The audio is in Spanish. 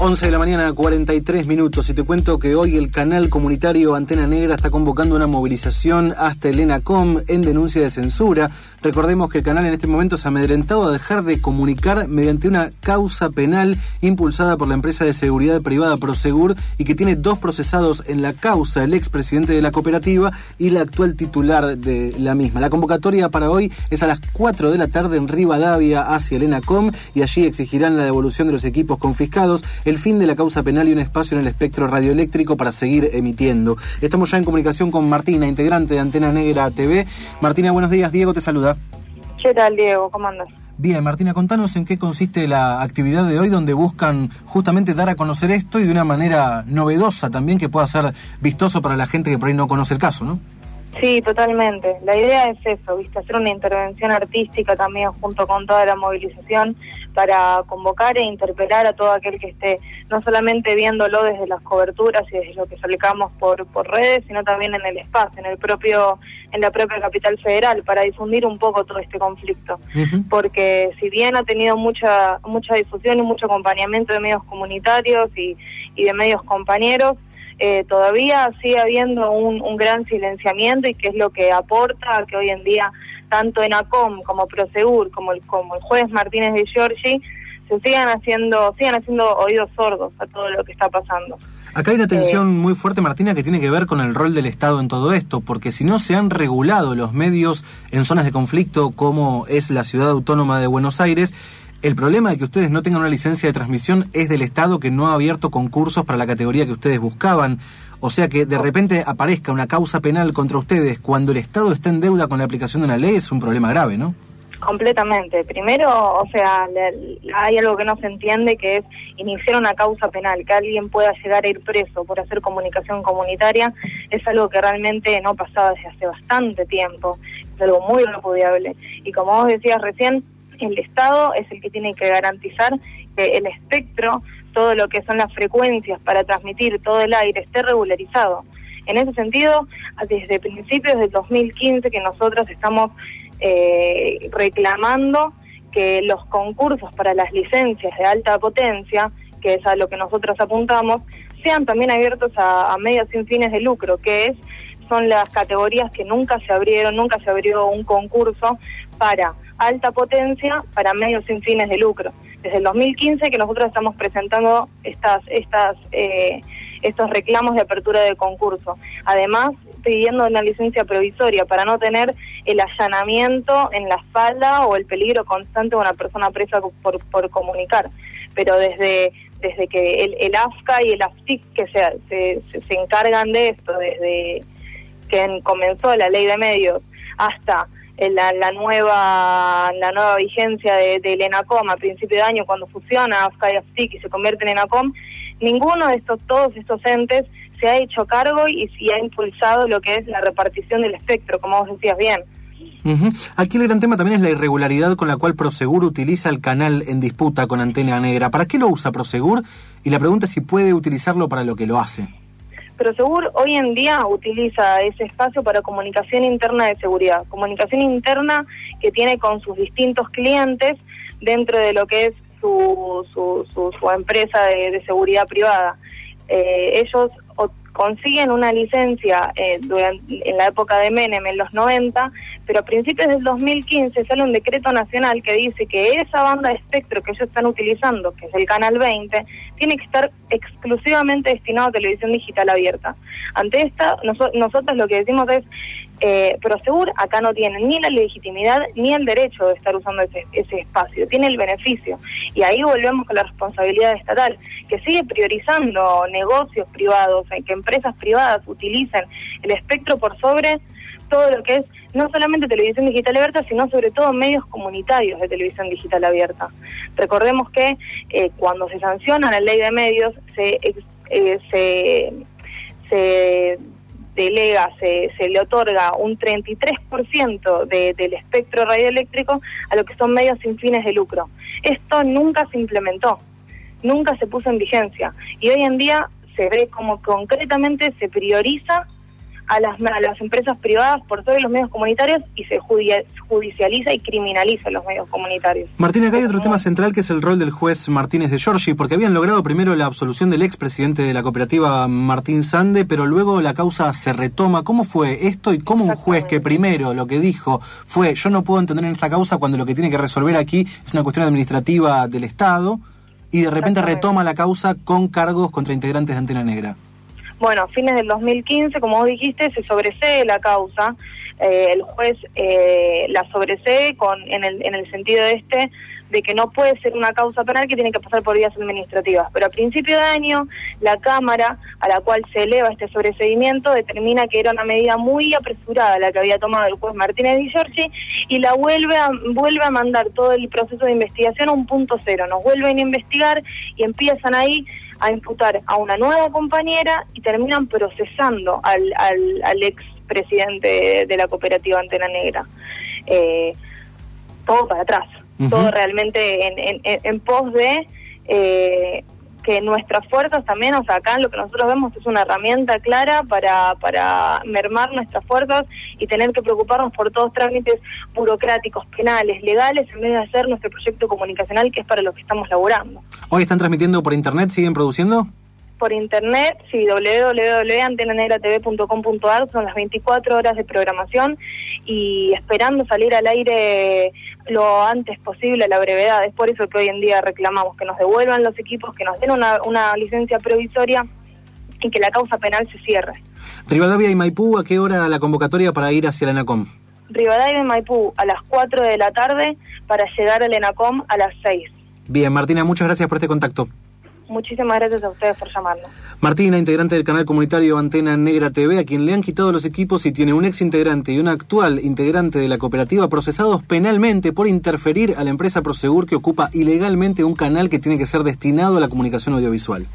11 de la mañana, 43 minutos. Y te cuento que hoy el canal comunitario Antena Negra está convocando una movilización hasta el ENACOM en denuncia de censura. Recordemos que el canal en este momento se ha amedrentado a dejar de comunicar mediante una causa penal impulsada por la empresa de seguridad privada Prosegur y que tiene dos procesados en la causa, el expresidente de la cooperativa y la actual titular de la misma. La convocatoria para hoy es a las 4 de la tarde en Rivadavia hacia el ENACOM y allí exigirán la devolución de los equipos confiscados el fin de la causa penal y un espacio en el espectro radioeléctrico para seguir emitiendo. Estamos ya en comunicación con Martina, integrante de Antena Negra TV. Martina, buenos días. Diego te saluda. ¿Qué tal, Diego? ¿Cómo andas? Bien, Martina, contanos en qué consiste la actividad de hoy donde buscan justamente dar a conocer esto y de una manera novedosa también que pueda ser vistoso para la gente que por ahí no conoce el caso, ¿no? Sí, totalmente. La idea es eso, ¿viste? hacer una intervención artística también junto con toda la movilización para convocar e interpelar a todo aquel que esté no solamente viéndolo desde las coberturas y desde lo que sacamos por, por redes, sino también en el espacio, en el propio en la propia capital federal para difundir un poco todo este conflicto, porque si bien ha tenido mucha mucha difusión y mucho acompañamiento de medios comunitarios y, y de medios compañeros, eh, todavía sigue habiendo un, un, gran silenciamiento y que es lo que aporta a que hoy en día tanto en ACOM como Prosegur como el, como el juez Martínez de Giorgi se sigan haciendo sigan haciendo oídos sordos a todo lo que está pasando. Acá hay una tensión muy fuerte, Martina, que tiene que ver con el rol del Estado en todo esto, porque si no se han regulado los medios en zonas de conflicto como es la ciudad autónoma de Buenos Aires, el problema de que ustedes no tengan una licencia de transmisión es del Estado que no ha abierto concursos para la categoría que ustedes buscaban. O sea que de repente aparezca una causa penal contra ustedes cuando el Estado está en deuda con la aplicación de una ley es un problema grave, ¿no? Completamente. Primero, o sea, hay algo que no se entiende que es iniciar una causa penal, que alguien pueda llegar a ir preso por hacer comunicación comunitaria, es algo que realmente no pasaba desde hace bastante tiempo, es algo muy repudiable. Y como vos decías recién, el Estado es el que tiene que garantizar que el espectro, todo lo que son las frecuencias para transmitir todo el aire, esté regularizado. En ese sentido, desde principios del 2015 que nosotros estamos eh, reclamando que los concursos para las licencias de alta potencia, que es a lo que nosotros apuntamos, sean también abiertos a, a medios sin fines de lucro, que es son las categorías que nunca se abrieron, nunca se abrió un concurso para alta potencia para medios sin fines de lucro. Desde el 2015 que nosotros estamos presentando estas, estas, eh, estos reclamos de apertura de concurso. Además, pidiendo una licencia provisoria para no tener el allanamiento en la sala o el peligro constante de una persona presa por, por comunicar. Pero desde desde que el, el AFCA y el AFTIC que se, se, se encargan de esto, desde que comenzó la ley de medios hasta la, la, nueva la nueva vigencia de, del ENACOM a principio de año cuando fusiona AFCA y y se convierte en ENACOM, ninguno de estos, todos estos entes se ha hecho cargo y, y ha impulsado lo que es la repartición del espectro, como vos decías bien. Aquí el gran tema también es la irregularidad con la cual Prosegur utiliza el canal en disputa con Antena Negra. ¿Para qué lo usa Prosegur? Y la pregunta es si puede utilizarlo para lo que lo hace. Prosegur hoy en día utiliza ese espacio para comunicación interna de seguridad, comunicación interna que tiene con sus distintos clientes dentro de lo que es su, su, su, empresa de, seguridad privada. Eh, ellos consiguen una licencia eh, durante, en la época de Menem, en los 90, pero a principios del 2015 sale un decreto nacional que dice que esa banda de espectro que ellos están utilizando, que es el Canal 20, tiene que estar exclusivamente destinado a televisión digital abierta. Ante esta, nosotros lo que decimos es, eh, Prosegur acá no tiene ni la legitimidad ni el derecho de estar usando ese, ese espacio, tiene el beneficio. Y ahí volvemos con la responsabilidad estatal, que sigue priorizando negocios privados, que empresas privadas utilicen el espectro por sobre todo lo que es no solamente televisión digital abierta, sino sobre todo medios comunitarios de televisión digital abierta. Recordemos que eh, cuando se sanciona la ley de medios, se, eh, se, se delega, se, se le otorga un 33% de, del espectro radioeléctrico a lo que son medios sin fines de lucro. Esto nunca se implementó, nunca se puso en vigencia y hoy en día se ve como concretamente se prioriza a las, a las empresas privadas por sobre los medios comunitarios y se judicializa y criminaliza los medios comunitarios. Martín, acá hay otro tema central que es el rol del juez Martínez de Giorgi, porque habían logrado primero la absolución del expresidente de la cooperativa Martín Sande, pero luego la causa se retoma. ¿Cómo fue esto y cómo un juez que primero lo que dijo fue yo no puedo entender en esta causa cuando lo que tiene que resolver aquí es una cuestión administrativa del Estado y de repente retoma la causa con cargos contra integrantes de Antena Negra? Bueno, a fines del 2015, como vos dijiste, se sobresee la causa. Eh, el juez eh, la sobresee con, en, el, en el sentido este de que no puede ser una causa penal que tiene que pasar por vías administrativas. Pero a principio de año, la Cámara, a la cual se eleva este sobreseimiento, determina que era una medida muy apresurada la que había tomado el juez Martínez Di Giorgi y la vuelve a, vuelve a mandar todo el proceso de investigación a un punto cero. Nos vuelven a investigar y empiezan ahí a imputar a una nueva compañera y terminan procesando al, al, al ex presidente de la cooperativa Antena Negra. Eh, todo para atrás, todo realmente en, en, en pos de eh, que nuestras fuerzas también, o sea, acá lo que nosotros vemos es una herramienta clara para, para mermar nuestras fuerzas y tener que preocuparnos por todos trámites burocráticos, penales, legales, en vez de hacer nuestro proyecto comunicacional que es para lo que estamos laborando. ¿Hoy están transmitiendo por internet? ¿Siguen produciendo? Por internet, sí, www.antenanegratv.com.ar, son las 24 horas de programación y esperando salir al aire lo antes posible a la brevedad. Es por eso que hoy en día reclamamos que nos devuelvan los equipos, que nos den una, una licencia provisoria y que la causa penal se cierre. Rivadavia y Maipú, ¿a qué hora la convocatoria para ir hacia la ENACOM? Rivadavia y Maipú a las 4 de la tarde para llegar al ENACOM a las 6. Bien, Martina, muchas gracias por este contacto. Muchísimas gracias a ustedes por llamarnos. Martina, integrante del canal comunitario Antena Negra TV, a quien le han quitado los equipos y tiene un ex integrante y un actual integrante de la cooperativa procesados penalmente por interferir a la empresa Prosegur que ocupa ilegalmente un canal que tiene que ser destinado a la comunicación audiovisual.